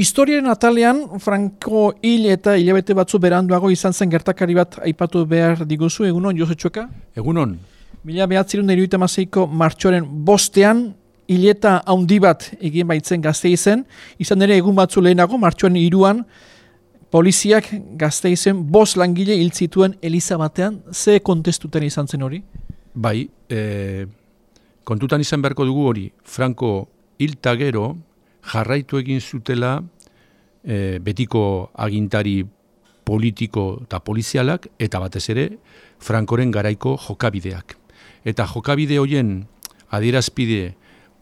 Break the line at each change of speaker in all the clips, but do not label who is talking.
Historiaren atalean, Franco hil eta hilabete batzu beranduago izan zen gertakari bat aipatu behar diguzu, egunon, Jose Txoka?
Egunon.
Mila behatzerun eruita mazeiko martxoaren bostean, hileta haundi bat egin baitzen gazte izen, izan ere egun batzu lehenago, martxoaren iruan, poliziak gazte izen bos langile hil zituen Eliza batean, ze kontestuten izan zen hori?
Bai, e, kontutan izan beharko dugu hori, Franco hil gero, jarraitu egin zutela e, betiko agintari politiko eta polizialak eta batez ere Frankoren garaiko jokabideak. Eta jokabide hoien adierazpide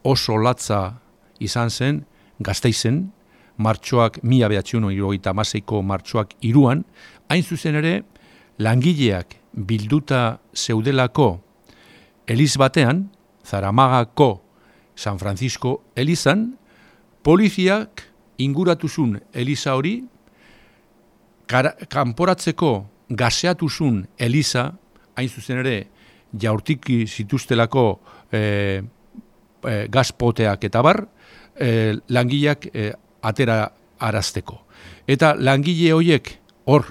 oso latza izan zen, gazteizen, martxoak mila behatxuno irogeita maseiko martxoak iruan, hain zuzen ere langileak bilduta zeudelako Eliz batean, Zaramagako San Francisco Elizan, poliziak inguratuzun Eliza hori, kanporatzeko gaseatuzun Eliza, hain zuzen ere, jaurtiki zituztelako e, e, gazpoteak eta bar, e, langileak e, atera arazteko. Eta langile horiek, hor,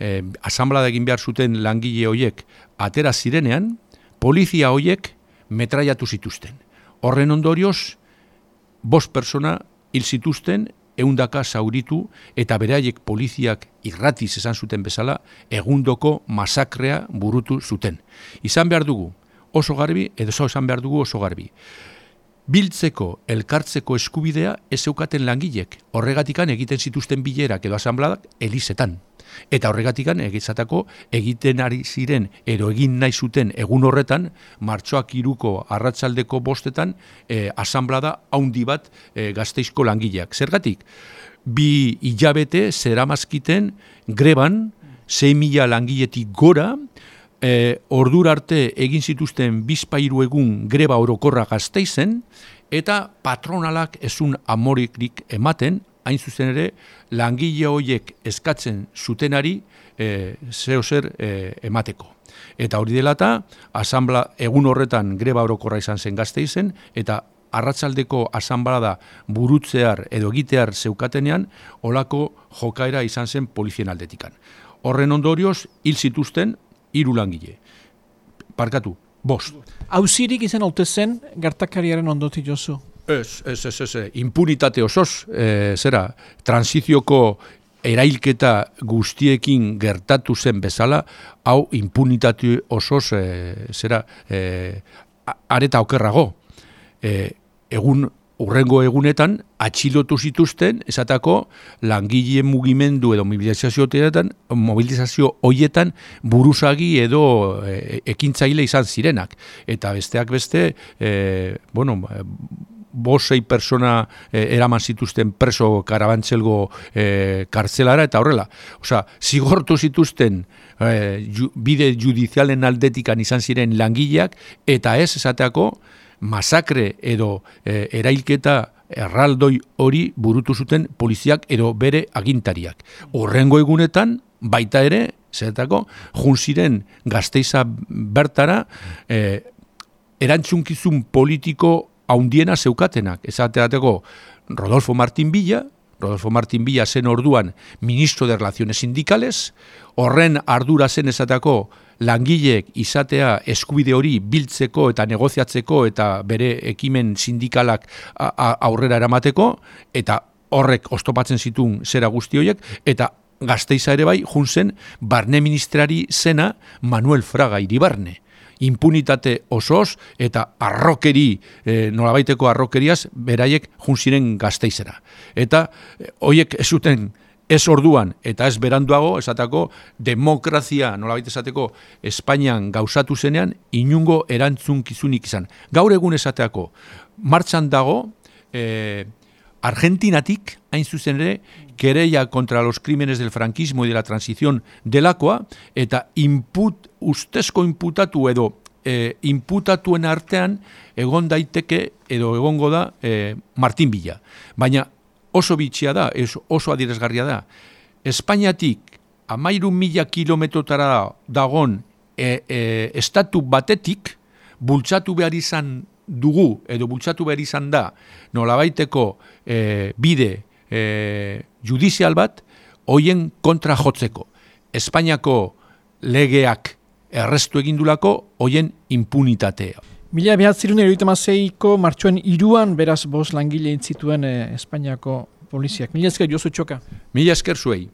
e, asamblada egin behar zuten langile horiek atera zirenean, polizia horiek metraiatu zituzten. Horren ondorioz, bost persona hil zituzten, eundaka zauritu eta beraiek poliziak irratiz esan zuten bezala, egundoko masakrea burutu zuten. Izan behar dugu oso garbi, edo zau izan behar dugu oso garbi. Biltzeko, elkartzeko eskubidea ez eukaten langilek, horregatikan egiten zituzten bilerak edo asambladak elizetan. Eta horregatikan egizatako egiten ari ziren ero egin nahi zuten egun horretan, martxoak iruko arratsaldeko bostetan, e, asamblada haundi bat e, gazteizko langileak. Zergatik, bi hilabete zeramazkiten greban, 6 mila langiletik gora, e, ordur arte egin zituzten bizpairu egun greba orokorra gazteizen, eta patronalak ezun amorikrik ematen, hain zuzen ere, langile horiek eskatzen zutenari e, zeo zer e, emateko. Eta hori dela eta, asambla egun horretan greba orokorra izan zen gazte izen, eta arratsaldeko asamblada burutzear edo egitear zeukatenean, olako jokaera izan zen polizien aldetikan. Horren ondorioz, hil zituzten, hiru langile. Parkatu, bost.
Hauzirik izan haute zen, gertakariaren ondoti jozu?
Ez, ez, ez, ez, impunitate osoz, e, zera, transizioko erailketa guztiekin gertatu zen bezala, hau impunitate osoz, e, zera, e, areta okerrago. E, egun urrengo egunetan atxilotu zituzten esatako langileen mugimendu edo mobilizazioetan mobilizazio hoietan buruzagi edo e, ekintzaile izan zirenak eta besteak beste e, bueno bosei persona e, eraman zituzten preso karabantzelgo e, kartzelara eta horrela. Osea, zigortu zituzten e, bide judizialen aldetikan izan ziren langileak eta ez esateako masakre edo e, erailketa erraldoi hori burutu zuten poliziak edo bere agintariak. Horrengo egunetan, baita ere, zeretako, junziren gazteiza bertara, e, erantzunkizun politiko haundiena zeukatenak. Ezateateko, Rodolfo Martín Villa, Rodolfo Martín Villa zen orduan ministro de Relaciones Sindicales, horren ardura zen esateko langileek izatea eskubide hori biltzeko eta negoziatzeko eta bere ekimen sindikalak aurrera eramateko, eta horrek ostopatzen zitun zera guzti horiek, eta gazteiza ere bai, junzen, barne ministrari zena Manuel Fraga iribarne impunitate osoz eta arrokeri, e, nolabaiteko arrokeriaz, beraiek junziren gazteizera. Eta e, hoiek ez zuten ez orduan eta ez beranduago, esatako demokrazia, nolabait esateko, Espainian gauzatu zenean, inungo erantzunkizunik izan. Gaur egun esateako, martxan dago, e, Argentinatik, hain zuzen ere, kereia kontra los crímenes del franquismo y de la transición delakoa, eta input, ustezko inputatu edo e, inputatuen artean egon daiteke edo egongo da e, Martin Villa. Baina oso bitxia da, oso adierazgarria da. Espainiatik amairu mila kilometrotara dagon e, e, estatu batetik bultzatu behar izan dugu edo bultzatu behar izan da nolabaiteko e, bide e, judizial bat hoien kontra jotzeko. Espainiako legeak errestu egindulako hoien impunitatea.
Mila behatzirun eruitamazeiko martxoen iruan beraz bost langile intzituen eh, Espainiako poliziak. Mila esker, Josu Txoka.
Mila esker zuei.